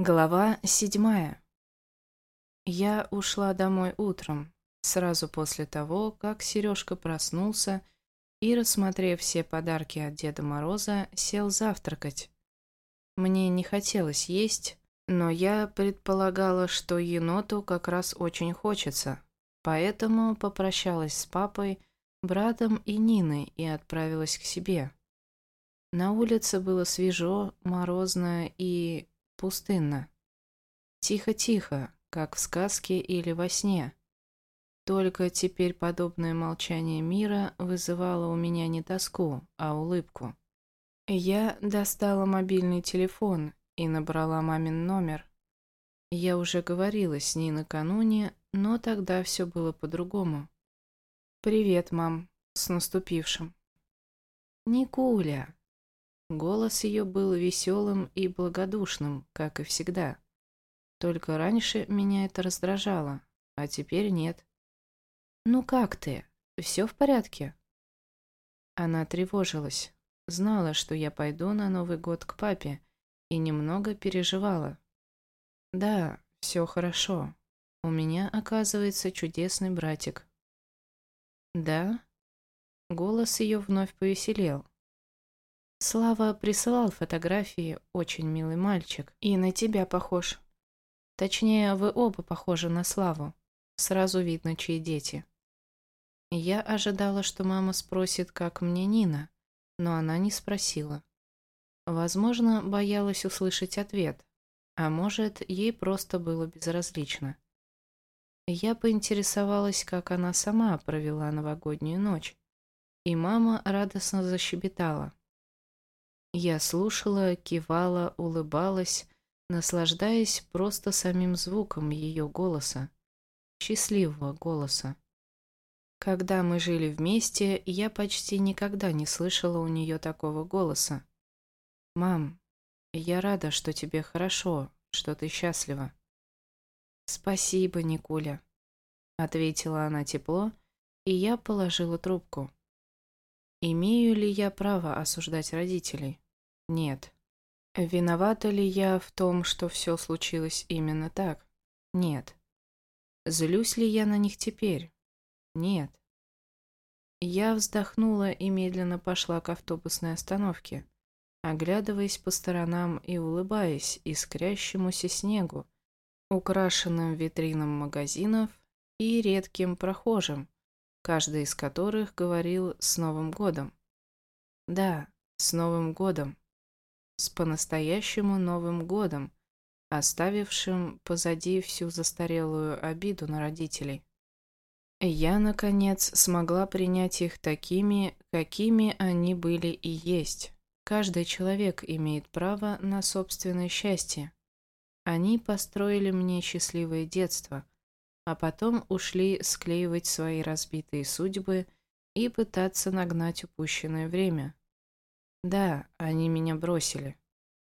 Глава седьмая. Я ушла домой утром, сразу после того, как Сережка проснулся и, рассмотрев все подарки от Деда Мороза, сел завтракать. Мне не хотелось есть, но я предполагала, что еноту как раз очень хочется, поэтому попрощалась с папой, братом и Ниной и отправилась к себе. На улице было свежо, морозно и Пустынно. Тихо-тихо, как в сказке или во сне. Только теперь подобное молчание мира вызывало у меня не тоску, а улыбку. Я достала мобильный телефон и набрала мамин номер. Я уже говорила с ней накануне, но тогда все было по-другому. «Привет, мам, с наступившим». «Никуля, Голос ее был веселым и благодушным, как и всегда. Только раньше меня это раздражало, а теперь нет. «Ну как ты? Все в порядке?» Она тревожилась, знала, что я пойду на Новый год к папе, и немного переживала. «Да, все хорошо. У меня, оказывается, чудесный братик». «Да?» Голос ее вновь повеселел. Слава присылал фотографии, очень милый мальчик, и на тебя похож. Точнее, вы оба похожи на Славу. Сразу видно, чьи дети. Я ожидала, что мама спросит, как мне Нина, но она не спросила. Возможно, боялась услышать ответ, а может, ей просто было безразлично. Я поинтересовалась, как она сама провела новогоднюю ночь, и мама радостно защебетала. Я слушала, кивала, улыбалась, наслаждаясь просто самим звуком ее голоса, счастливого голоса. Когда мы жили вместе, я почти никогда не слышала у нее такого голоса. «Мам, я рада, что тебе хорошо, что ты счастлива». «Спасибо, Никуля», — ответила она тепло, и я положила трубку. Имею ли я право осуждать родителей? Нет. Виновата ли я в том, что все случилось именно так? Нет. Злюсь ли я на них теперь? Нет. Я вздохнула и медленно пошла к автобусной остановке, оглядываясь по сторонам и улыбаясь искрящемуся снегу, украшенным витринам магазинов и редким прохожим, каждый из которых говорил «С Новым годом!». Да, с Новым годом! С по-настоящему Новым годом, оставившим позади всю застарелую обиду на родителей. Я, наконец, смогла принять их такими, какими они были и есть. Каждый человек имеет право на собственное счастье. Они построили мне счастливое детство – а потом ушли склеивать свои разбитые судьбы и пытаться нагнать упущенное время. Да, они меня бросили,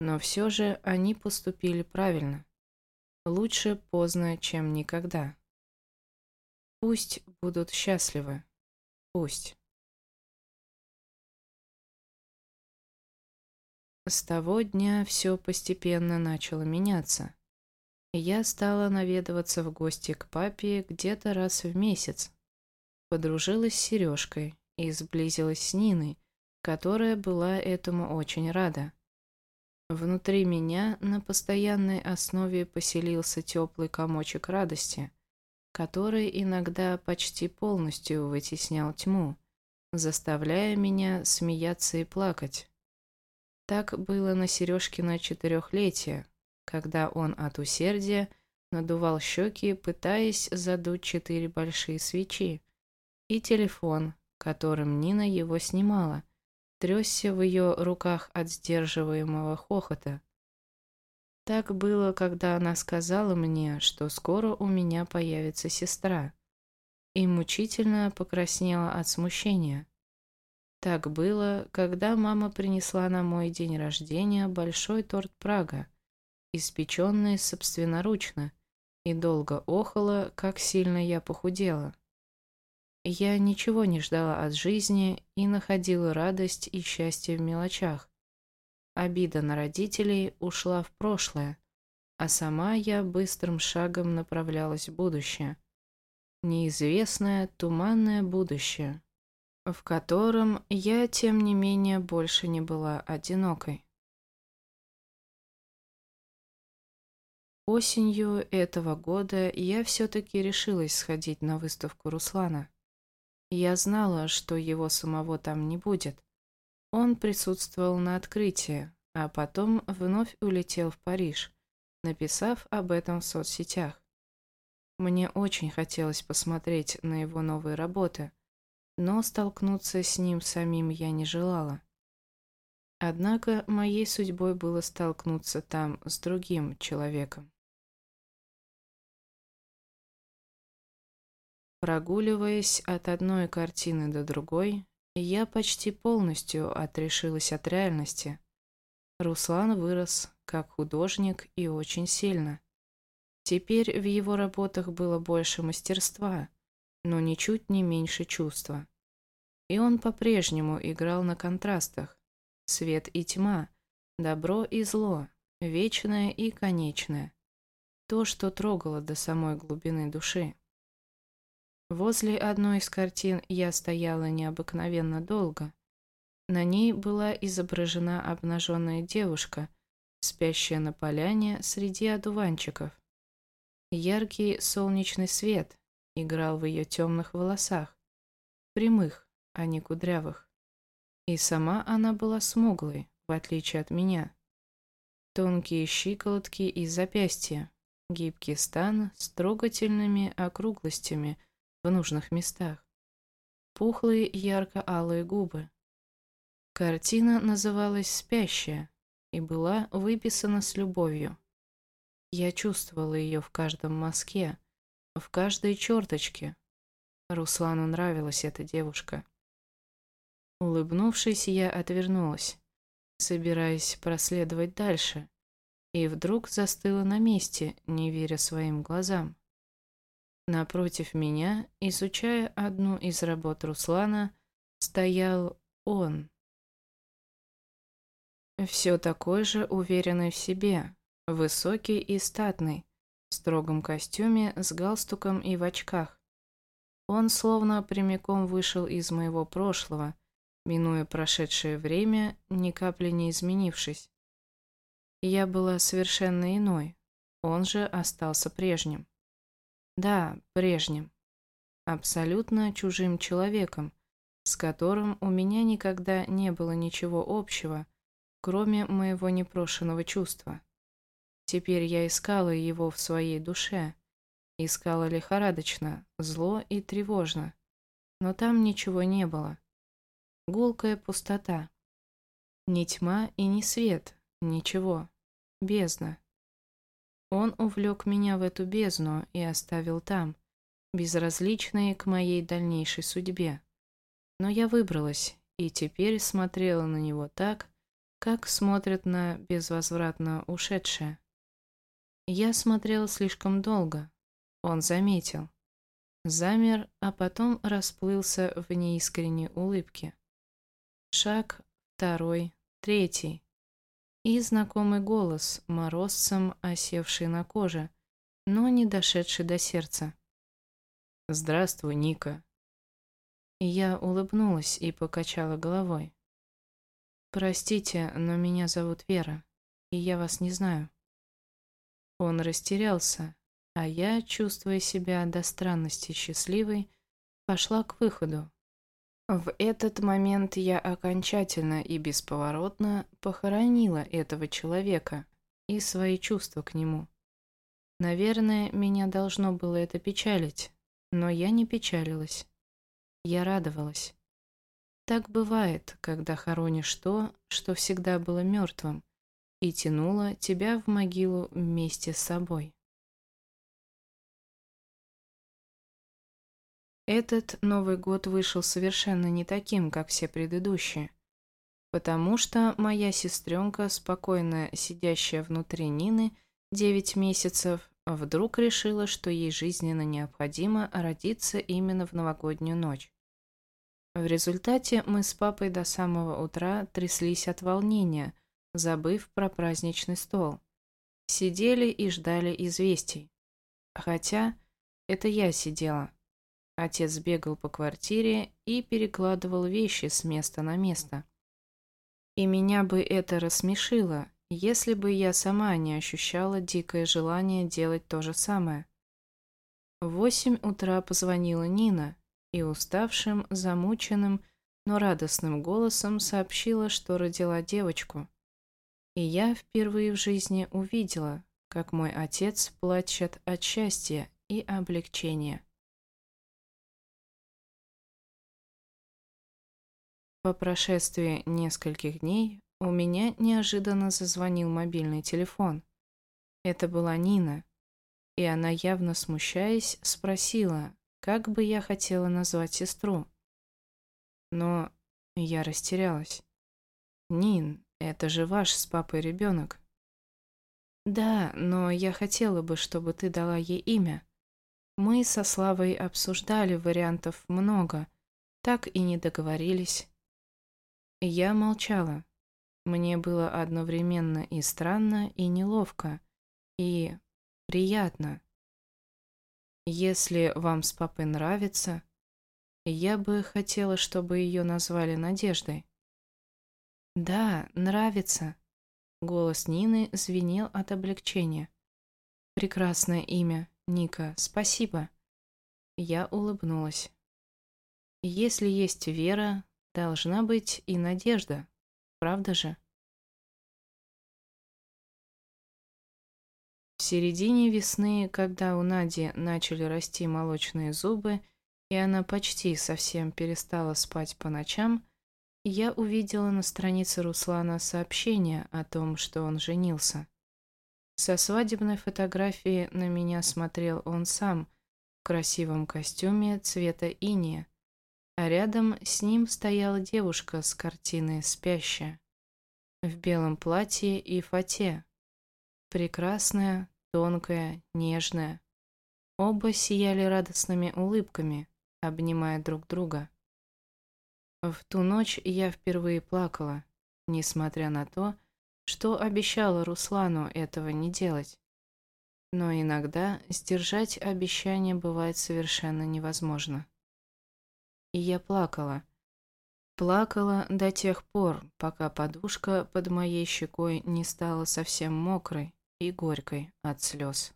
но все же они поступили правильно. Лучше поздно, чем никогда. Пусть будут счастливы. Пусть. С того дня все постепенно начало меняться я стала наведываться в гости к папе где-то раз в месяц. Подружилась с Сережкой и сблизилась с Ниной, которая была этому очень рада. Внутри меня на постоянной основе поселился теплый комочек радости, который иногда почти полностью вытеснял тьму, заставляя меня смеяться и плакать. Так было на Сережкино четырехлетие, когда он от усердия надувал щеки, пытаясь задуть четыре большие свечи, и телефон, которым Нина его снимала, трясся в ее руках от сдерживаемого хохота. Так было, когда она сказала мне, что скоро у меня появится сестра, и мучительно покраснела от смущения. Так было, когда мама принесла на мой день рождения большой торт Прага, испеченные собственноручно, и долго охала, как сильно я похудела. Я ничего не ждала от жизни и находила радость и счастье в мелочах. Обида на родителей ушла в прошлое, а сама я быстрым шагом направлялась в будущее. Неизвестное, туманное будущее, в котором я, тем не менее, больше не была одинокой. Осенью этого года я все-таки решилась сходить на выставку Руслана. Я знала, что его самого там не будет. Он присутствовал на открытии, а потом вновь улетел в Париж, написав об этом в соцсетях. Мне очень хотелось посмотреть на его новые работы, но столкнуться с ним самим я не желала. Однако моей судьбой было столкнуться там с другим человеком. Прогуливаясь от одной картины до другой, я почти полностью отрешилась от реальности. Руслан вырос как художник и очень сильно. Теперь в его работах было больше мастерства, но ничуть не меньше чувства. И он по-прежнему играл на контрастах. Свет и тьма, добро и зло, вечное и конечное. То, что трогало до самой глубины души. Возле одной из картин я стояла необыкновенно долго. На ней была изображена обнаженная девушка, спящая на поляне среди одуванчиков. Яркий солнечный свет играл в ее темных волосах, прямых, а не кудрявых. И сама она была смуглой, в отличие от меня. Тонкие щиколотки и запястья, гибкий стан с трогательными округлостями в нужных местах, пухлые ярко-алые губы. Картина называлась «Спящая» и была выписана с любовью. Я чувствовала ее в каждом мазке, в каждой черточке. Руслану нравилась эта девушка. Улыбнувшись, я отвернулась, собираясь проследовать дальше, и вдруг застыла на месте, не веря своим глазам. Напротив меня, изучая одну из работ Руслана, стоял он. Все такой же уверенный в себе, высокий и статный, в строгом костюме с галстуком и в очках. Он словно прямиком вышел из моего прошлого, минуя прошедшее время, ни капли не изменившись. Я была совершенно иной, он же остался прежним. Да, прежним. Абсолютно чужим человеком, с которым у меня никогда не было ничего общего, кроме моего непрошенного чувства. Теперь я искала его в своей душе. Искала лихорадочно, зло и тревожно. Но там ничего не было. Гулкая пустота. Ни тьма и ни свет, ничего. Бездна. Он увлек меня в эту бездну и оставил там, безразличные к моей дальнейшей судьбе. Но я выбралась и теперь смотрела на него так, как смотрят на безвозвратно ушедшее. Я смотрела слишком долго. Он заметил. Замер, а потом расплылся в неискренней улыбке. Шаг второй, третий и знакомый голос, морозцем осевший на коже, но не дошедший до сердца. «Здравствуй, Ника». Я улыбнулась и покачала головой. «Простите, но меня зовут Вера, и я вас не знаю». Он растерялся, а я, чувствуя себя до странности счастливой, пошла к выходу, в этот момент я окончательно и бесповоротно похоронила этого человека и свои чувства к нему. Наверное, меня должно было это печалить, но я не печалилась. Я радовалась. Так бывает, когда хоронишь то, что всегда было мертвым, и тянуло тебя в могилу вместе с собой. Этот Новый год вышел совершенно не таким, как все предыдущие. Потому что моя сестренка, спокойно сидящая внутри Нины 9 месяцев, вдруг решила, что ей жизненно необходимо родиться именно в новогоднюю ночь. В результате мы с папой до самого утра тряслись от волнения, забыв про праздничный стол. сидели и ждали известий. Хотя это я сидела. Отец бегал по квартире и перекладывал вещи с места на место. И меня бы это рассмешило, если бы я сама не ощущала дикое желание делать то же самое. В восемь утра позвонила Нина и уставшим, замученным, но радостным голосом сообщила, что родила девочку. И я впервые в жизни увидела, как мой отец плачет от счастья и облегчения. По прошествии нескольких дней у меня неожиданно зазвонил мобильный телефон. Это была Нина, и она, явно смущаясь, спросила, как бы я хотела назвать сестру. Но я растерялась. «Нин, это же ваш с папой ребенок». «Да, но я хотела бы, чтобы ты дала ей имя. Мы со Славой обсуждали вариантов много, так и не договорились». Я молчала. Мне было одновременно и странно, и неловко, и приятно. Если вам с папой нравится, я бы хотела, чтобы ее назвали Надеждой. Да, нравится. Голос Нины звенел от облегчения. Прекрасное имя, Ника, спасибо. Я улыбнулась. Если есть вера, Должна быть и надежда, правда же? В середине весны, когда у Нади начали расти молочные зубы, и она почти совсем перестала спать по ночам, я увидела на странице Руслана сообщение о том, что он женился. Со свадебной фотографии на меня смотрел он сам в красивом костюме цвета иния, а рядом с ним стояла девушка с картины «Спящая» в белом платье и фате. Прекрасная, тонкая, нежная. Оба сияли радостными улыбками, обнимая друг друга. В ту ночь я впервые плакала, несмотря на то, что обещала Руслану этого не делать. Но иногда сдержать обещание бывает совершенно невозможно и я плакала. Плакала до тех пор, пока подушка под моей щекой не стала совсем мокрой и горькой от слез.